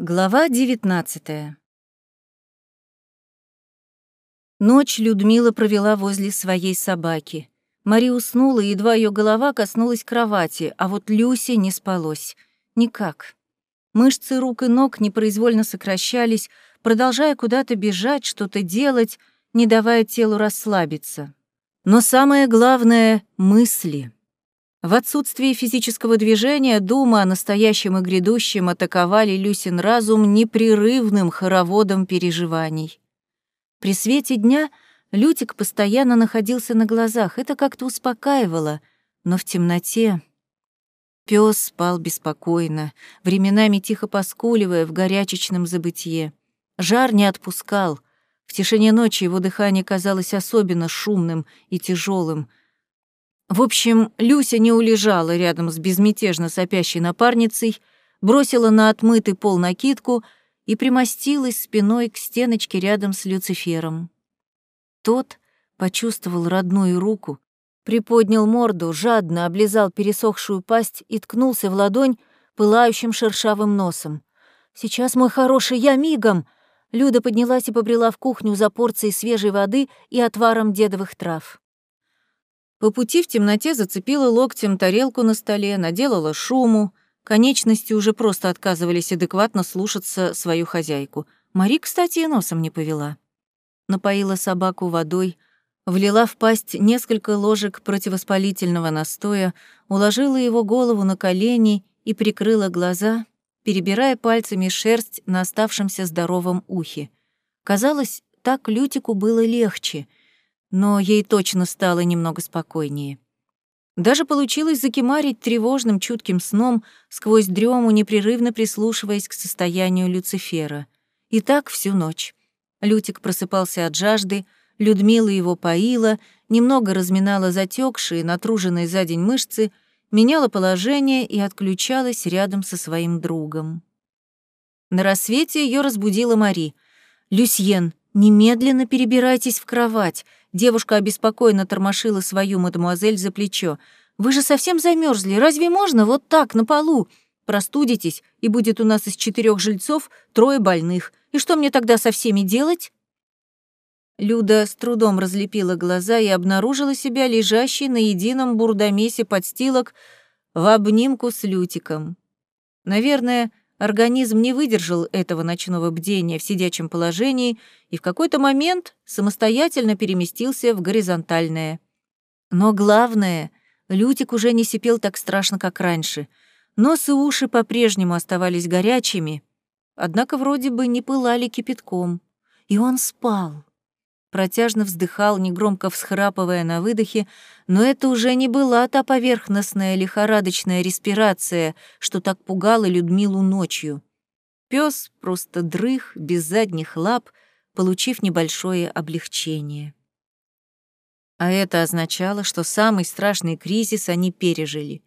Глава девятнадцатая. Ночь Людмила провела возле своей собаки. Мари уснула, едва ее голова коснулась кровати, а вот Люсе не спалось. Никак. Мышцы рук и ног непроизвольно сокращались, продолжая куда-то бежать, что-то делать, не давая телу расслабиться. Но самое главное — мысли — в отсутствие физического движения думы о настоящем и грядущем атаковали Люсин разум непрерывным хороводом переживаний. При свете дня Лютик постоянно находился на глазах, это как-то успокаивало, но в темноте... Пёс спал беспокойно, временами тихо поскуливая в горячечном забытье. Жар не отпускал. В тишине ночи его дыхание казалось особенно шумным и тяжелым, в общем, Люся не улежала рядом с безмятежно сопящей напарницей, бросила на отмытый пол накидку и примостилась спиной к стеночке рядом с Люцифером. Тот почувствовал родную руку, приподнял морду, жадно облизал пересохшую пасть и ткнулся в ладонь пылающим шершавым носом. «Сейчас, мой хороший, я мигом!» Люда поднялась и побрела в кухню за порцией свежей воды и отваром дедовых трав. По пути в темноте зацепила локтем тарелку на столе, наделала шуму. Конечности уже просто отказывались адекватно слушаться свою хозяйку. Мари, кстати, носом не повела. Напоила собаку водой, влила в пасть несколько ложек противовоспалительного настоя, уложила его голову на колени и прикрыла глаза, перебирая пальцами шерсть на оставшемся здоровом ухе. Казалось, так Лютику было легче — но ей точно стало немного спокойнее. Даже получилось закимарить тревожным чутким сном, сквозь дрему непрерывно прислушиваясь к состоянию Люцифера. И так всю ночь. Лютик просыпался от жажды, Людмила его поила, немного разминала затекшие, натруженные за день мышцы, меняла положение и отключалась рядом со своим другом. На рассвете ее разбудила Мари. «Люсьен, немедленно перебирайтесь в кровать. Девушка обеспокоенно тормошила свою мадемуазель за плечо. «Вы же совсем замерзли. Разве можно вот так, на полу? Простудитесь, и будет у нас из четырех жильцов трое больных. И что мне тогда со всеми делать?» Люда с трудом разлепила глаза и обнаружила себя лежащей на едином бурдомесе подстилок в обнимку с Лютиком. Наверное, Организм не выдержал этого ночного бдения в сидячем положении и в какой-то момент самостоятельно переместился в горизонтальное. Но главное, Лютик уже не сипел так страшно, как раньше. Нос и уши по-прежнему оставались горячими, однако вроде бы не пылали кипятком. И он спал протяжно вздыхал, негромко всхрапывая на выдохе, но это уже не была та поверхностная лихорадочная респирация, что так пугала Людмилу ночью. Пёс просто дрых, без задних лап, получив небольшое облегчение. А это означало, что самый страшный кризис они пережили.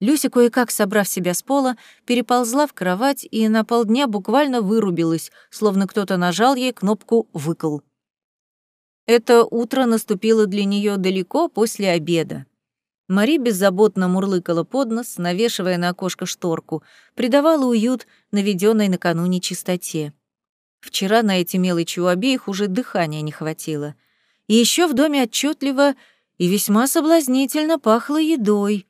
Люся, кое-как собрав себя с пола, переползла в кровать и на полдня буквально вырубилась, словно кто-то нажал ей кнопку «выкл». Это утро наступило для нее далеко после обеда. Мари беззаботно мурлыкала под нос, навешивая на окошко шторку, придавала уют наведенной накануне чистоте. Вчера на эти мелочи у обеих уже дыхания не хватило. И еще в доме отчетливо и весьма соблазнительно пахло едой.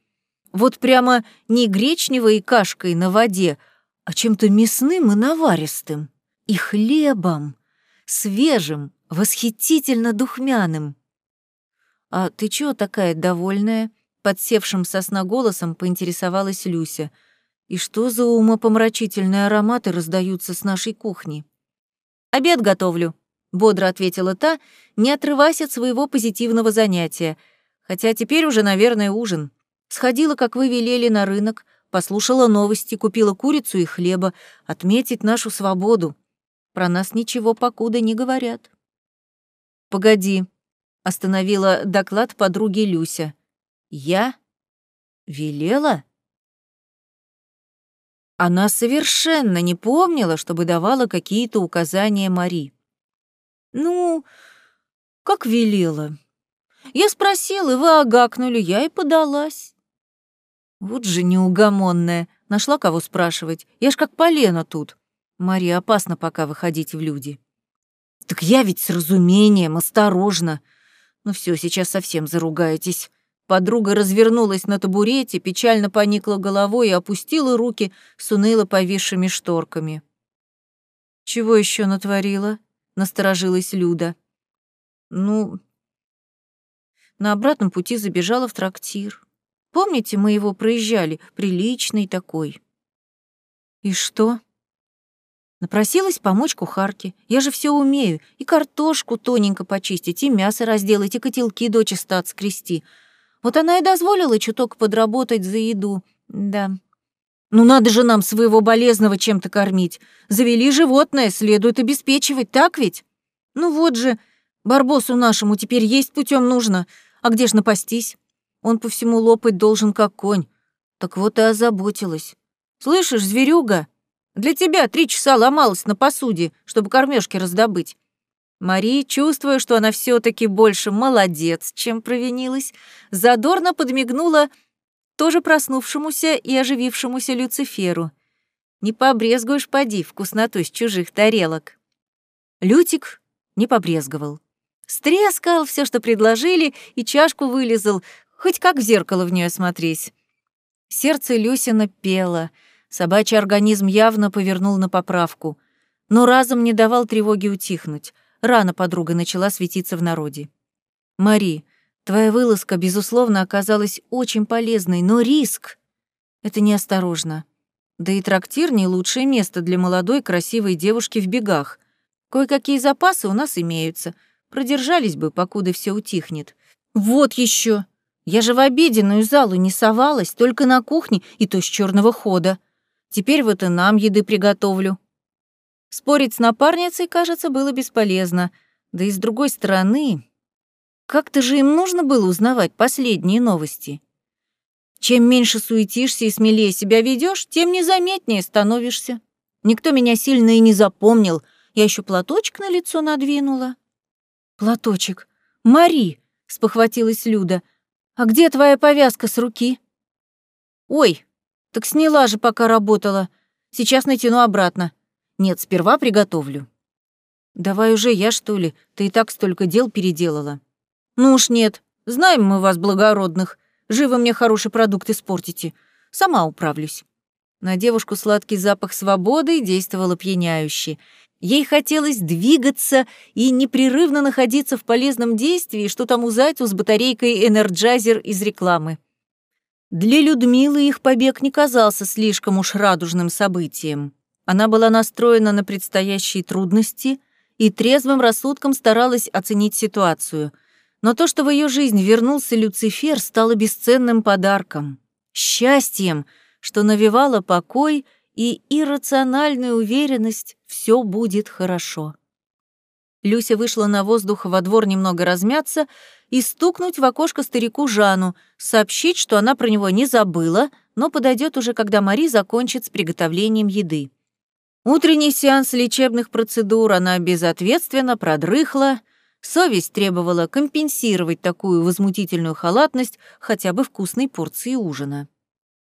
Вот прямо не гречневой кашкой на воде, а чем-то мясным и наваристым. И хлебом, свежим, восхитительно духмяным. «А ты чего такая довольная?» Подсевшим сосна голосом поинтересовалась Люся. «И что за умопомрачительные ароматы раздаются с нашей кухни?» «Обед готовлю», — бодро ответила та, не отрываясь от своего позитивного занятия. «Хотя теперь уже, наверное, ужин. Сходила, как вы велели, на рынок, послушала новости, купила курицу и хлеба. Отметить нашу свободу. Про нас ничего покуда не говорят». «Погоди», — остановила доклад подруги Люся. «Я? Велела?» Она совершенно не помнила, чтобы давала какие-то указания Мари. «Ну, как велела. Я спросила, и вы агакнули, я и подалась». Вот же неугомонная, нашла кого спрашивать, я ж как полено тут. Мария, опасно пока выходить в люди. Так я ведь с разумением, осторожно. Ну все, сейчас совсем заругаетесь. Подруга развернулась на табурете, печально поникла головой и опустила руки с уныло повисшими шторками. «Чего еще натворила?» — насторожилась Люда. «Ну, на обратном пути забежала в трактир. Помните, мы его проезжали, приличный такой». «И что?» Напросилась помочь кухарке. Я же все умею. И картошку тоненько почистить, и мясо разделать, и котелки дочисто отскрести. Вот она и дозволила чуток подработать за еду. Да. Ну надо же нам своего болезного чем-то кормить. Завели животное, следует обеспечивать, так ведь? Ну вот же, барбосу нашему теперь есть путем нужно. А где ж напастись? Он по всему лопать должен, как конь. Так вот и озаботилась. Слышишь, зверюга? Для тебя три часа ломалась на посуде, чтобы кормежки раздобыть. Мария, чувствуя, что она все таки больше молодец, чем провинилась, задорно подмигнула тоже проснувшемуся и оживившемуся Люциферу. «Не побрезгуешь, поди, вкусноту с чужих тарелок». Лютик не побрезговал. Стрескал все, что предложили, и чашку вылезал, хоть как в зеркало в нее смотреть. Сердце Люсина пело — Собачий организм явно повернул на поправку, но разом не давал тревоге утихнуть. Рано подруга начала светиться в народе. «Мари, твоя вылазка, безусловно, оказалась очень полезной, но риск — это неосторожно. Да и трактир — не лучшее место для молодой красивой девушки в бегах. Кое-какие запасы у нас имеются. Продержались бы, покуда все утихнет. Вот еще! Я же в обеденную залу не совалась, только на кухне, и то с черного хода. Теперь вот и нам еды приготовлю». Спорить с напарницей, кажется, было бесполезно. Да и с другой стороны, как-то же им нужно было узнавать последние новости. Чем меньше суетишься и смелее себя ведешь, тем незаметнее становишься. Никто меня сильно и не запомнил. Я еще платочек на лицо надвинула. «Платочек? Мари!» — спохватилась Люда. «А где твоя повязка с руки?» «Ой, так сняла же, пока работала. Сейчас натяну обратно. Нет, сперва приготовлю. Давай уже я, что ли? Ты и так столько дел переделала. Ну уж нет. Знаем мы вас, благородных. Живо мне хороший продукт испортите. Сама управлюсь. На девушку сладкий запах свободы действовал опьяняюще. Ей хотелось двигаться и непрерывно находиться в полезном действии, что тому зайцу с батарейкой «Energizer» из рекламы. Для Людмилы их побег не казался слишком уж радужным событием. Она была настроена на предстоящие трудности и трезвым рассудком старалась оценить ситуацию. Но то, что в ее жизнь вернулся Люцифер, стало бесценным подарком. Счастьем, что навевало покой и иррациональную уверенность «все будет хорошо». Люся вышла на воздух во двор немного размяться и стукнуть в окошко старику Жану, сообщить, что она про него не забыла, но подойдет уже, когда Мари закончит с приготовлением еды. Утренний сеанс лечебных процедур она безответственно продрыхла, совесть требовала компенсировать такую возмутительную халатность хотя бы вкусной порцией ужина.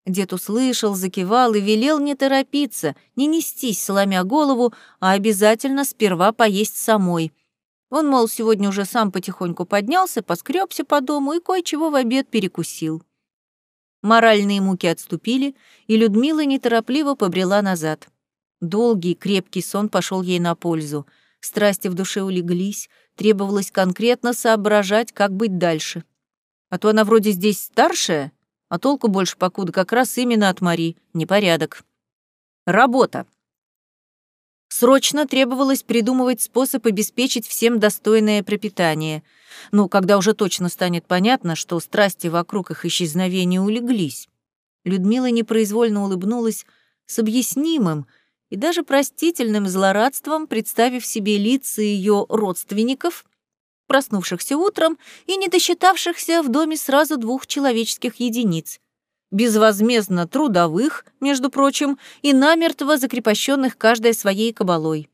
Дед услышал, закивал и велел не торопиться, не нестись, сломя голову, а обязательно сперва поесть самой. Он, мол, сегодня уже сам потихоньку поднялся, поскребся по дому и кое-чего в обед перекусил. Моральные муки отступили, и Людмила неторопливо побрела назад. Долгий, крепкий сон пошел ей на пользу. Страсти в душе улеглись, требовалось конкретно соображать, как быть дальше. А то она вроде здесь старшая, а толку больше покуда как раз именно от Мари. Непорядок. Работа. Срочно требовалось придумывать способ обеспечить всем достойное пропитание. Ну, когда уже точно станет понятно, что страсти вокруг их исчезновения улеглись. Людмила непроизвольно улыбнулась с объяснимым и даже простительным злорадством, представив себе лица ее родственников — проснувшихся утром и не досчитавшихся в доме сразу двух человеческих единиц. Безвозмездно трудовых, между прочим, и намертво закрепощенных каждой своей кабалой.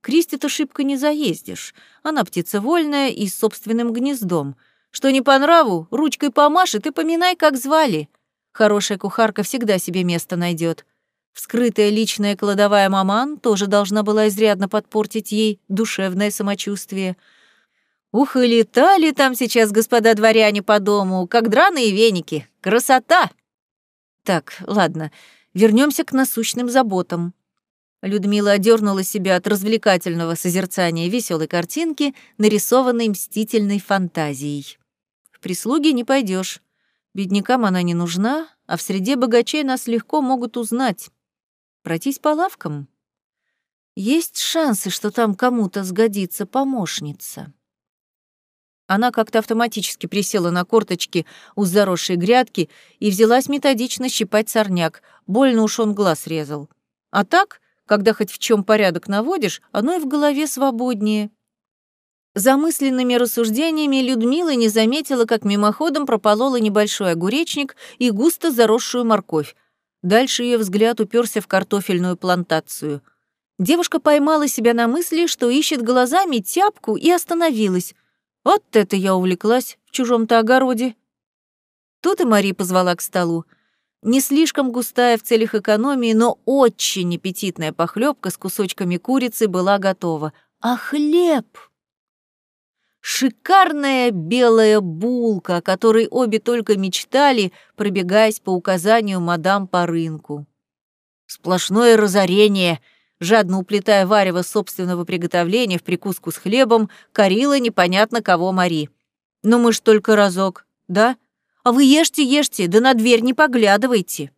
Кристи-то шибко не заездишь. Она птица вольная и с собственным гнездом. Что не по нраву, ручкой помашет и поминай, как звали. Хорошая кухарка всегда себе место найдет. Вскрытая личная кладовая маман тоже должна была изрядно подпортить ей душевное самочувствие. Ух, и летали там сейчас господа дворяне по дому, как драные веники. Красота! Так, ладно, вернемся к насущным заботам. Людмила одернула себя от развлекательного созерцания веселой картинки, нарисованной мстительной фантазией. В прислуги не пойдешь. Беднякам она не нужна, а в среде богачей нас легко могут узнать. Пройтись по лавкам? Есть шансы, что там кому-то сгодится помощница. Она как-то автоматически присела на корточки у заросшей грядки и взялась методично щипать сорняк. Больно уж он глаз резал. А так когда хоть в чем порядок наводишь, оно и в голове свободнее. Замысленными рассуждениями Людмила не заметила, как мимоходом прополола небольшой огуречник и густо заросшую морковь. Дальше ее взгляд уперся в картофельную плантацию. Девушка поймала себя на мысли, что ищет глазами тяпку, и остановилась. Вот это я увлеклась в чужом-то огороде. Тут и Мари позвала к столу. Не слишком густая в целях экономии, но очень аппетитная похлебка с кусочками курицы была готова. А хлеб? Шикарная белая булка, о которой обе только мечтали, пробегаясь по указанию мадам по рынку. Сплошное разорение, жадно уплетая варево собственного приготовления в прикуску с хлебом, корила непонятно кого Мари. «Ну мы ж только разок, да?» А вы ешьте, ешьте, да на дверь не поглядывайте».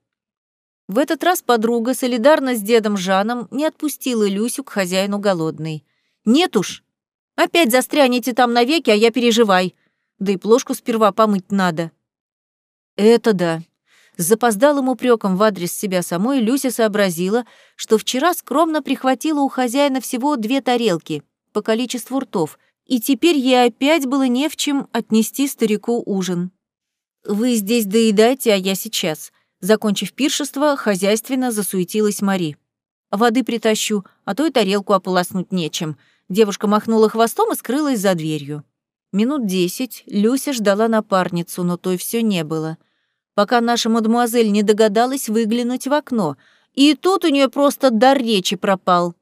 В этот раз подруга, солидарно с дедом Жаном, не отпустила Люсю к хозяину голодной. «Нет уж, опять застрянете там навеки, а я переживай. Да и плошку сперва помыть надо». «Это да». С запоздалым упреком в адрес себя самой Люся сообразила, что вчера скромно прихватила у хозяина всего две тарелки по количеству ртов, и теперь ей опять было не в чем отнести старику ужин. «Вы здесь доедайте, а я сейчас». Закончив пиршество, хозяйственно засуетилась Мари. «Воды притащу, а то и тарелку ополоснуть нечем». Девушка махнула хвостом и скрылась за дверью. Минут десять Люся ждала напарницу, но той все не было. Пока наша мадемуазель не догадалась выглянуть в окно. И тут у нее просто дар речи пропал.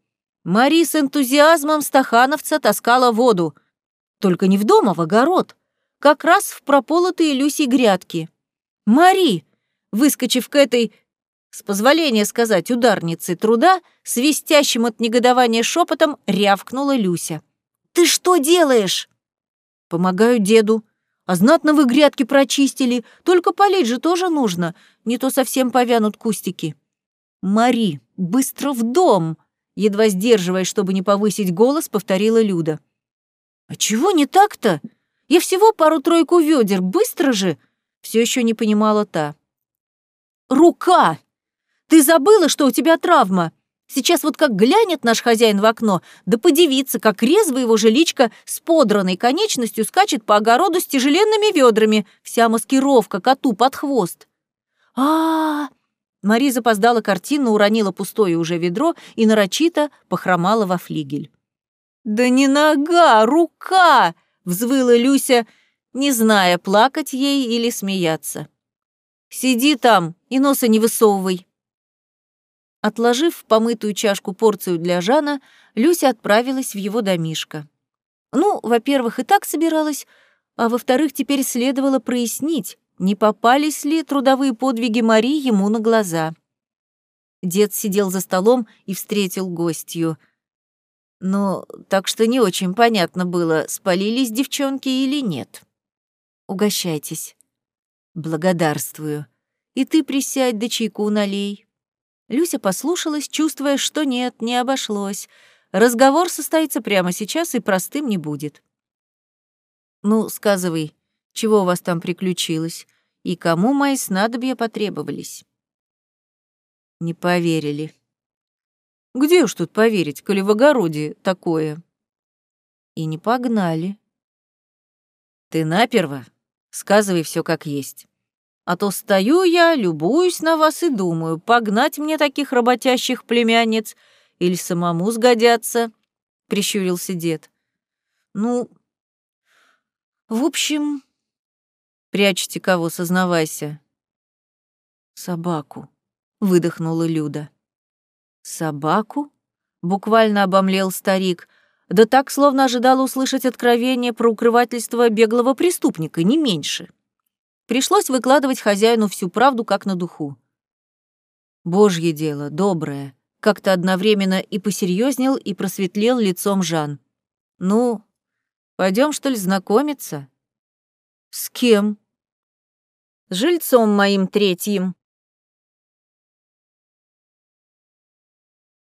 Мари с энтузиазмом стахановца таскала воду. Только не в дом, а в огород как раз в прополотые Люси грядки. «Мари!» Выскочив к этой, с позволения сказать, ударнице труда, свистящим от негодования шепотом рявкнула Люся. «Ты что делаешь?» «Помогаю деду. А знатно вы грядки прочистили, только полить же тоже нужно, не то совсем повянут кустики». «Мари, быстро в дом!» Едва сдерживая, чтобы не повысить голос, повторила Люда. «А чего не так-то?» Я всего пару-тройку ведер, быстро же!» Все еще не понимала та. «Рука! Ты забыла, что у тебя травма? Сейчас вот как глянет наш хозяин в окно, да подивится, как резво его жиличка с подранной конечностью скачет по огороду с тяжеленными ведрами, вся маскировка коту под хвост. а, -а, -а Мари запоздала картину, уронила пустое уже ведро и нарочито похромала во флигель. «Да не нога, рука!» взвыла Люся, не зная, плакать ей или смеяться. «Сиди там и носа не высовывай». Отложив в помытую чашку порцию для Жана, Люся отправилась в его домишко. Ну, во-первых, и так собиралась, а во-вторых, теперь следовало прояснить, не попались ли трудовые подвиги Марии ему на глаза. Дед сидел за столом и встретил гостью. Но так что не очень понятно было, спалились девчонки или нет. Угощайтесь. Благодарствую. И ты присядь да чайку налей. Люся послушалась, чувствуя, что нет, не обошлось. Разговор состоится прямо сейчас и простым не будет. Ну, сказывай, чего у вас там приключилось и кому мои снадобья потребовались? Не поверили. Где уж тут поверить, коли в огороде такое? И не погнали. Ты наперво сказывай все как есть. А то стою я, любуюсь на вас и думаю, погнать мне таких работящих племянниц или самому сгодятся, — прищурился дед. Ну, в общем, прячьте кого, сознавайся. Собаку, — выдохнула Люда. Собаку? Буквально обомлел старик. Да так, словно ожидал услышать откровение про укрывательство беглого преступника, не меньше. Пришлось выкладывать хозяину всю правду как на духу. Божье дело, доброе. Как-то одновременно и посерьезнел, и просветлел лицом Жан. Ну, пойдем что ли знакомиться? С кем? С жильцом моим третьим,